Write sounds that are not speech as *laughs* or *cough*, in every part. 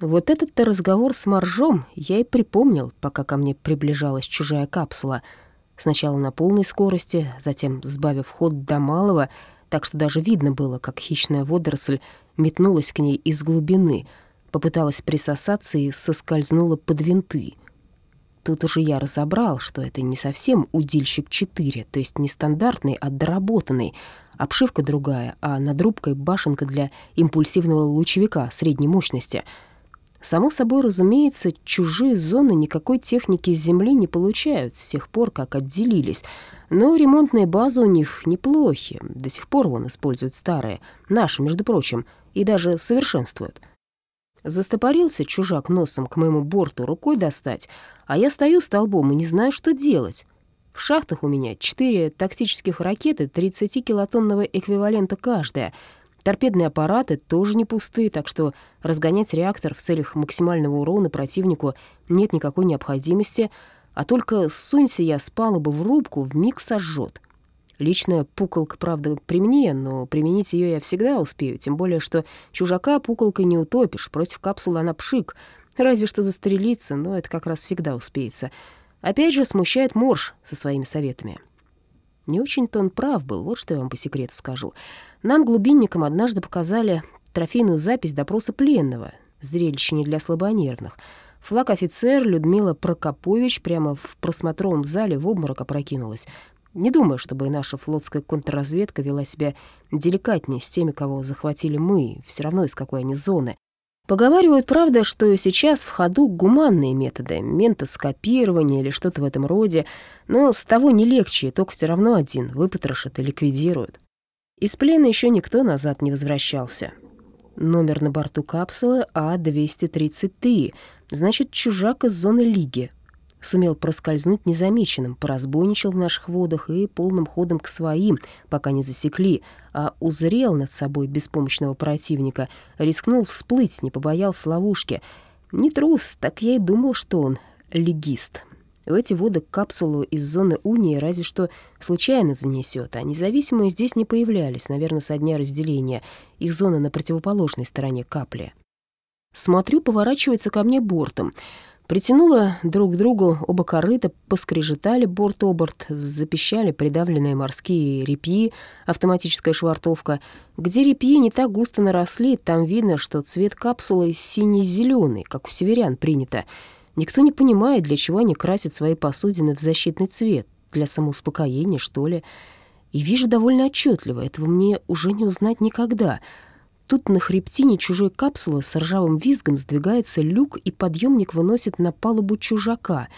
Вот этот-то разговор с Моржом я и припомнил, пока ко мне приближалась чужая капсула. Сначала на полной скорости, затем сбавив ход до малого, так что даже видно было, как хищная водоросль метнулась к ней из глубины, попыталась присосаться и соскользнула под винты. Тут уже я разобрал, что это не совсем удильщик 4, то есть не стандартный, а доработанный, обшивка другая, а над рубкой башенка для импульсивного лучевика средней мощности — Само собой, разумеется, чужие зоны никакой техники с Земли не получают с тех пор, как отделились. Но ремонтные базы у них неплохи. До сих пор он использует старые, наши, между прочим, и даже совершенствует. Застопорился чужак носом к моему борту рукой достать, а я стою столбом и не знаю, что делать. В шахтах у меня четыре тактических ракеты 30 килотонного эквивалента каждая — Торпедные аппараты тоже не пустые, так что разгонять реактор в целях максимального урона противнику нет никакой необходимости, а только сунься я с палубы в рубку, в миг сожжет. Личная пуколка, правда, при мне, но применить ее я всегда успею, тем более, что чужака пуколкой не утопишь, против капсулы она пшик, разве что застрелиться, но это как раз всегда успеется. Опять же, смущает Морж со своими советами. Не очень-то он прав был, вот что я вам по секрету скажу. Нам, глубинникам, однажды показали трофейную запись допроса пленного, зрелище не для слабонервных. Флаг-офицер Людмила Прокопович прямо в просмотровом зале в обморок опрокинулась. Не думаю, чтобы и наша флотская контрразведка вела себя деликатнее с теми, кого захватили мы, все равно из какой они зоны. Поговаривают, правда, что сейчас в ходу гуманные методы, ментоскопирование или что-то в этом роде, но с того не легче, итог все равно один — выпотрошат и ликвидируют. Из плена еще никто назад не возвращался. Номер на борту капсулы А-233, значит, чужак из зоны Лиги, сумел проскользнуть незамеченным, поразбойничал в наших водах и полным ходом к своим, пока не засекли, а узрел над собой беспомощного противника, рискнул всплыть, не побоялся ловушки. Не трус, так я и думал, что он легист. В эти воды капсулу из зоны Унии разве что случайно занесет, а независимые здесь не появлялись, наверное, со дня разделения. Их зона на противоположной стороне капли. Смотрю, поворачивается ко мне бортом. Притянуло друг к другу оба корыта, поскрежетали борт-оборт, запищали придавленные морские репьи, автоматическая швартовка. Где репьи не так густо наросли, там видно, что цвет капсулы синий-зеленый, как у северян принято. Никто не понимает, для чего они красят свои посудины в защитный цвет. Для самоуспокоения, что ли. И вижу довольно отчетливо, этого мне уже не узнать никогда — Тут на хребтине чужой капсулы с ржавым визгом сдвигается люк, и подъемник выносит на палубу чужака.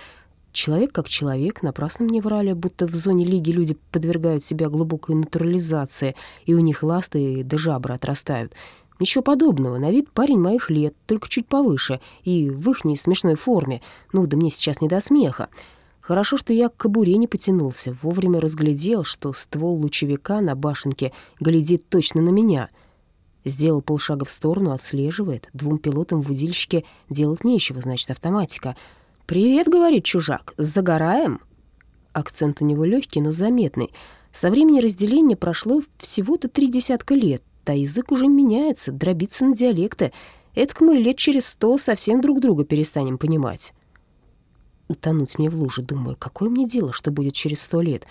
Человек как человек, напрасно мне врали, будто в зоне лиги люди подвергают себя глубокой натурализации, и у них ласты до жабры отрастают. Ничего подобного, на вид парень моих лет, только чуть повыше, и в ихней смешной форме. Ну да мне сейчас не до смеха. Хорошо, что я к кобуре не потянулся, вовремя разглядел, что ствол лучевика на башенке глядит точно на меня — Сделал полшага в сторону, отслеживает. Двум пилотам в удильщике делать нечего, значит, автоматика. «Привет», — говорит чужак, — «загораем?» Акцент у него легкий, но заметный. Со времени разделения прошло всего-то три десятка лет, а язык уже меняется, дробится на диалекты. Эдак мы лет через сто совсем друг друга перестанем понимать. Утонуть мне в луже, думаю, какое мне дело, что будет через сто лет?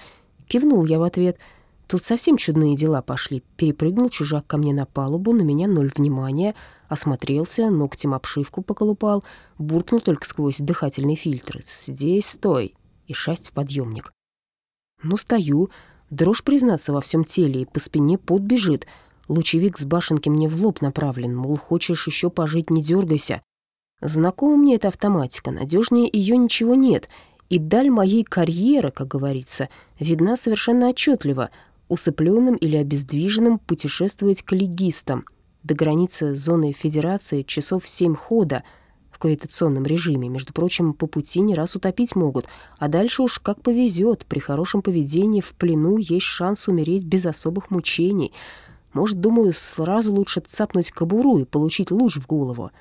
Кивнул я в ответ — Тут совсем чудные дела пошли. Перепрыгнул чужак ко мне на палубу, на меня ноль внимания, осмотрелся, ногтем обшивку поколупал, буркнул только сквозь дыхательный фильтр. «Здесь стой!» и шасть в подъемник. Ну, стою, дрожь признаться во всем теле, и по спине пот бежит. Лучевик с башенки мне в лоб направлен, мол, хочешь еще пожить, не дергайся. Знакома мне эта автоматика, надежнее ее ничего нет, и даль моей карьеры, как говорится, видна совершенно отчетливо — усыпленным или обездвиженным путешествовать к легистам до границы зоны Федерации часов семь хода в гравитационном режиме. Между прочим, по пути не раз утопить могут, а дальше уж как повезет. При хорошем поведении в плену есть шанс умереть без особых мучений. Может, думаю, сразу лучше цапнуть кобуру и получить луч в голову.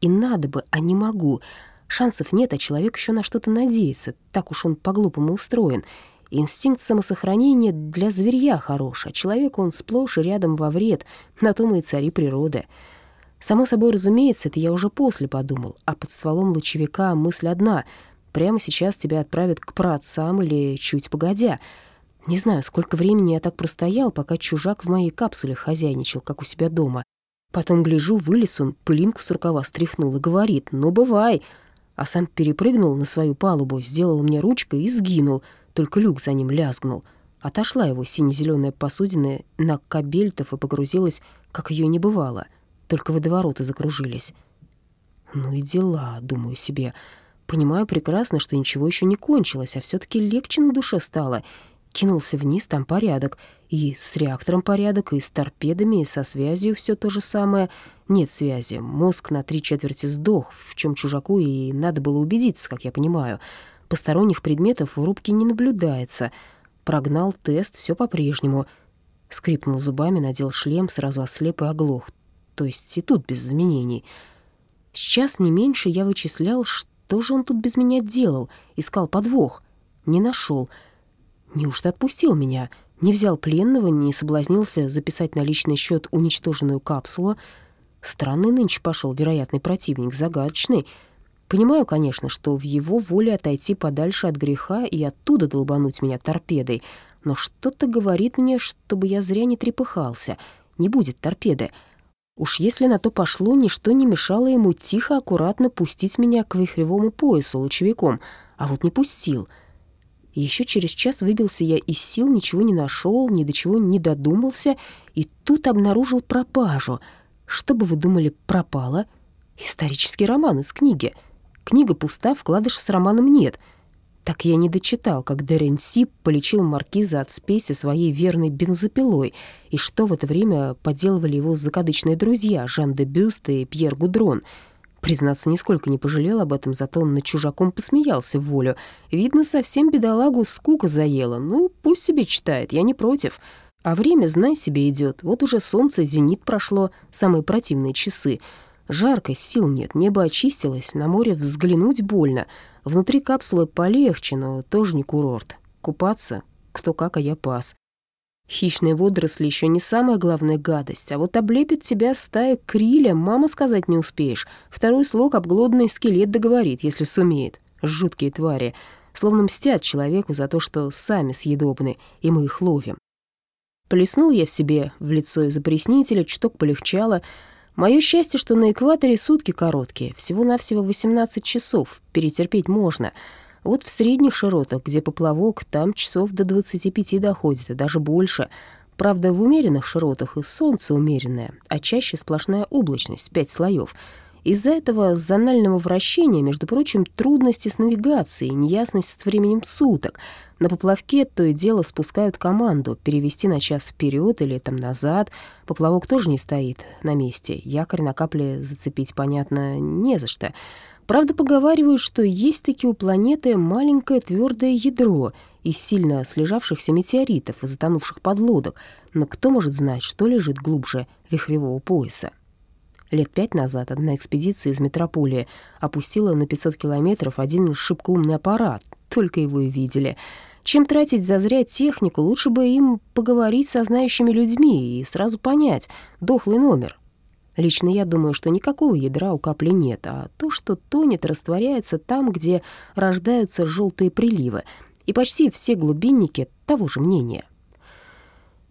И надо бы, а не могу. Шансов нет, а человек еще на что-то надеется. Так уж он по-глупому устроен. Инстинкт самосохранения для зверья хорош, а человеку он сплошь и рядом во вред, на том и цари природы. Само собой, разумеется, это я уже после подумал, а под стволом лучевика мысль одна — прямо сейчас тебя отправят к праотцам или чуть погодя. Не знаю, сколько времени я так простоял, пока чужак в моей капсуле хозяйничал, как у себя дома. Потом гляжу, вылез он, пылинку с рукава стряхнул и говорит «Ну, бывай!» А сам перепрыгнул на свою палубу, сделал мне ручкой и сгинул, только люк за ним лязгнул. Отошла его сине-зеленая посудина на кабельтов и погрузилась, как ее не бывало. Только водовороты закружились. «Ну и дела», — думаю себе, — Понимаю прекрасно, что ничего еще не кончилось, а все таки легче на душе стало. Кинулся вниз, там порядок. И с реактором порядок, и с торпедами, и со связью все то же самое. Нет связи. Мозг на три четверти сдох, в чем чужаку и надо было убедиться, как я понимаю. Посторонних предметов в рубке не наблюдается. Прогнал тест, все по-прежнему. Скрипнул зубами, надел шлем, сразу ослеп и оглох. То есть и тут без изменений. Сейчас не меньше я вычислял, что же он тут без меня делал? Искал подвох. Не нашел. Неужто отпустил меня? Не взял пленного, не соблазнился записать на личный счет уничтоженную капсулу. Странный нынче пошел вероятный противник, загадочный. Понимаю, конечно, что в его воле отойти подальше от греха и оттуда долбануть меня торпедой, но что-то говорит мне, чтобы я зря не трепыхался. Не будет торпеды. Уж если на то пошло, ничто не мешало ему тихо, аккуратно пустить меня к вихревому поясу лучевиком, а вот не пустил. Еще через час выбился я из сил, ничего не нашел, ни до чего не додумался, и тут обнаружил пропажу. Что бы вы думали, пропала? Исторический роман из книги. Книга пуста, вкладыша с романом нет — так я не дочитал, как Деренси полечил маркиза от спеси своей верной бензопилой, и что в это время поделывали его закадычные друзья Жан де Бюст и Пьер Гудрон. Признаться, нисколько не пожалел об этом, зато он над чужаком посмеялся в волю. Видно, совсем бедолагу скука заела. Ну, пусть себе читает, я не против. А время, знай себе, идет. Вот уже солнце, зенит прошло, самые противные часы. Жарко, сил нет, небо очистилось, на море взглянуть больно — Внутри капсулы полегче, но тоже не курорт. Купаться кто как, а я пас. Хищные водоросли еще не самая главная гадость, а вот облепит тебя стая криля, мама сказать не успеешь. Второй слог обглоданный скелет договорит, если сумеет. Жуткие твари, словно мстят человеку за то, что сами съедобны, и мы их ловим. Плеснул я в себе в лицо из опреснителя, чуток полегчало — Мое счастье, что на экваторе сутки короткие, всего-навсего 18 часов, перетерпеть можно. Вот в средних широтах, где поплавок, там часов до 25 доходит, и даже больше. Правда, в умеренных широтах и солнце умеренное, а чаще сплошная облачность, пять слоев — из-за этого зонального вращения, между прочим, трудности с навигацией, неясность с временем суток. На поплавке то и дело спускают команду перевести на час вперед или там назад. Поплавок тоже не стоит на месте. Якорь на капле зацепить, понятно, не за что. Правда, поговаривают, что есть таки у планеты маленькое твердое ядро из сильно слежавшихся метеоритов и затонувших подлодок. Но кто может знать, что лежит глубже вихревого пояса? Лет пять назад одна экспедиция из метрополии опустила на 500 километров один шибко умный аппарат, только его и видели. Чем тратить зазря технику, лучше бы им поговорить со знающими людьми и сразу понять дохлый номер. Лично я думаю, что никакого ядра у капли нет, а то, что тонет, растворяется там, где рождаются желтые приливы. И почти все глубинники того же мнения.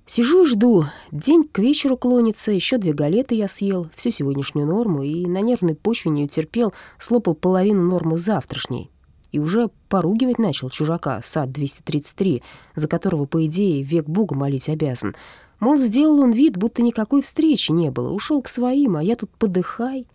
Сижу и жду. День к вечеру клонится, еще две галеты я съел, всю сегодняшнюю норму, и на нервной почве не утерпел, слопал половину нормы завтрашней. И уже поругивать начал чужака, сад 233, за которого, по идее, век Бога молить обязан. Мол, сделал он вид, будто никакой встречи не было, ушел к своим, а я тут подыхай.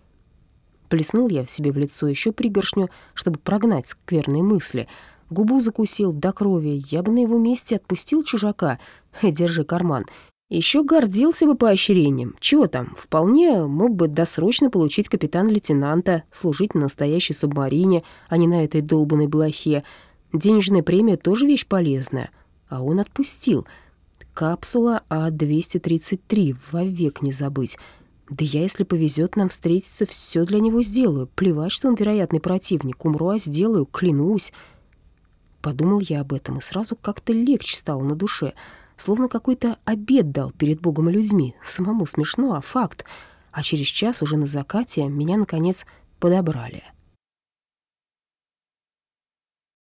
Плеснул я в себе в лицо еще пригоршню, чтобы прогнать скверные мысли — губу закусил до крови. Я бы на его месте отпустил чужака. *laughs* Держи карман. Еще гордился бы поощрением. Чего там, вполне мог бы досрочно получить капитан-лейтенанта, служить на настоящей субмарине, а не на этой долбанной блохе. Денежная премия тоже вещь полезная. А он отпустил. Капсула А-233, вовек не забыть. Да я, если повезет нам встретиться, все для него сделаю. Плевать, что он вероятный противник. Умру, а сделаю, клянусь. Подумал я об этом, и сразу как-то легче стало на душе, словно какой-то обед дал перед Богом и людьми. Самому смешно, а факт. а через час уже на закате меня, наконец, подобрали —